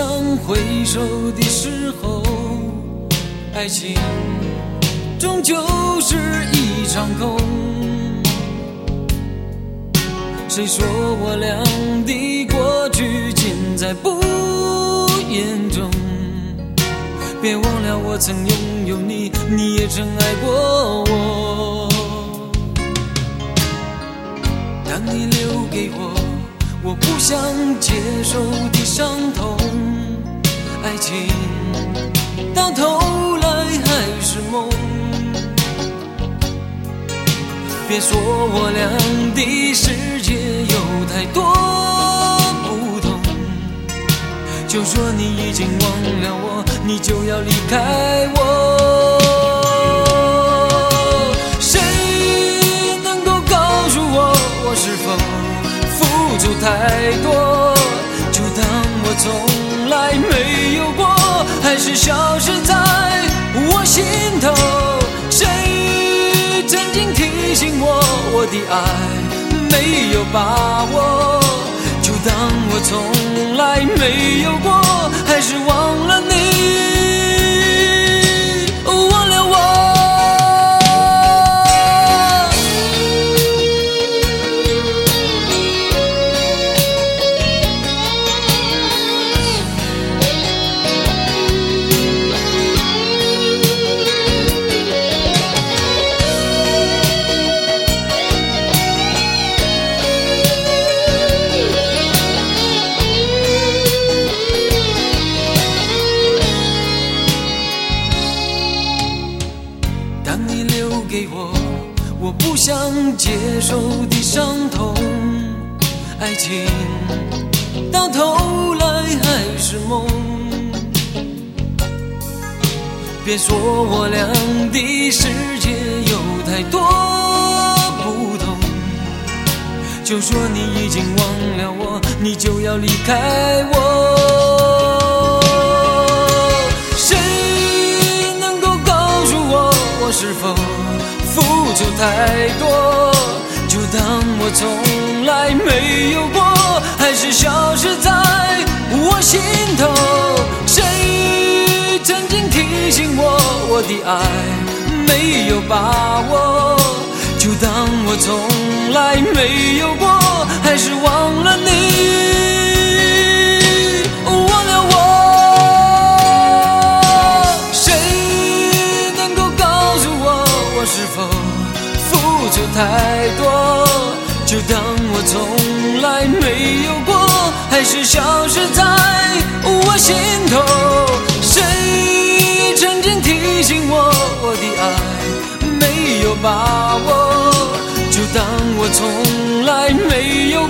想回首的时候，爱情终究是一场空。谁说我俩的过去尽在不言中？别忘了我曾拥有你，你也曾爱过我。当你留给我我不想接受的伤痛，别说我俩的世界有太多不同，就说你已经忘了我，你就要离开我。谁能够告诉我，我是否付出太多？就当我从来没有过，还是消失在的爱没有把握？就当我从来没有过，给我我不想接受的伤痛，爱情到头来还是梦。别说我俩的世界有太多不同，就说你已经忘了我，你就要离开我。谁能够告诉我，我是否就太多？就当我从来没有过，还是消失在我心头？谁曾经提醒我，我的爱没有把握？就当我从来没有过，还是忘太多？就当我从来没有过，还是消失在我心头？谁曾经提醒我，我的爱没有把握？就当我从来没有